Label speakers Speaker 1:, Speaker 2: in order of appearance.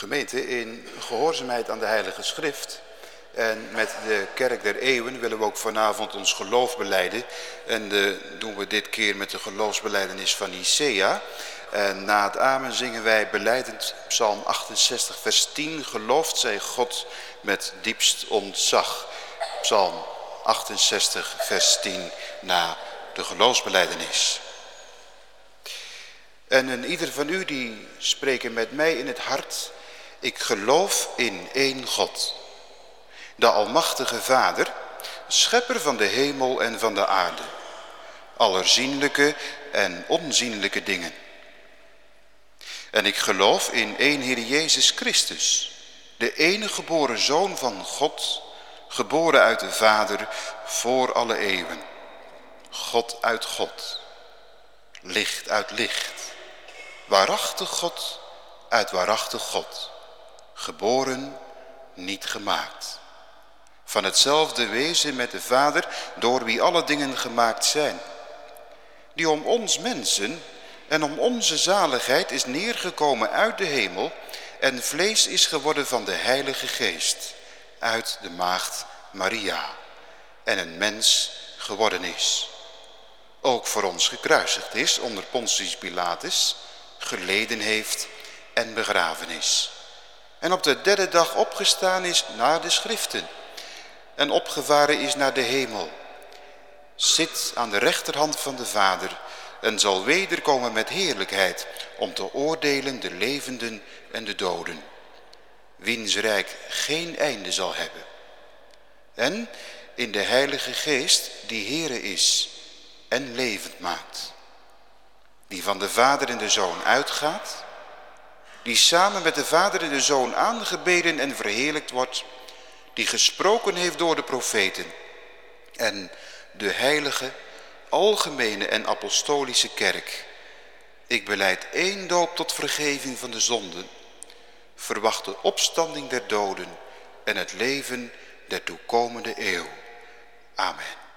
Speaker 1: Gemeente, in gehoorzaamheid aan de Heilige Schrift en met de Kerk der Eeuwen willen we ook vanavond ons geloof beleiden. En uh, doen we dit keer met de geloofsbeleidenis van Nicea. En na het amen zingen wij beleidend Psalm 68 vers 10. Gelooft zij God met diepst ontzag. Psalm 68 vers 10 na de geloofsbeleidenis. En een ieder van u die spreken met mij in het hart... Ik geloof in één God. De Almachtige Vader, schepper van de hemel en van de aarde. Allerzienlijke en onzienlijke dingen. En ik geloof in één Heer Jezus Christus, de enige geboren Zoon van God, geboren uit de Vader voor alle eeuwen. God uit God, licht uit licht, waarachtig God uit waarachtig God, geboren, niet gemaakt. Van hetzelfde wezen met de Vader, door wie alle dingen gemaakt zijn. Die om ons mensen en om onze zaligheid is neergekomen uit de hemel en vlees is geworden van de Heilige Geest uit de maagd Maria en een mens geworden is. Ook voor ons gekruisigd is onder Pontius Pilatus, geleden heeft en begraven is. En op de derde dag opgestaan is naar de schriften en opgevaren is naar de hemel. Zit aan de rechterhand van de Vader en zal wederkomen met heerlijkheid om te oordelen de levenden en de doden. Wiens rijk geen einde zal hebben. En in de Heilige Geest die Heere is en levend maakt. Die van de Vader en de Zoon uitgaat. Die samen met de Vader en de Zoon aangebeden en verheerlijkt wordt die gesproken heeft door de profeten en de heilige, algemene en apostolische kerk. Ik beleid één doop tot vergeving van de zonden, verwacht de opstanding der doden en het leven der toekomende eeuw. Amen.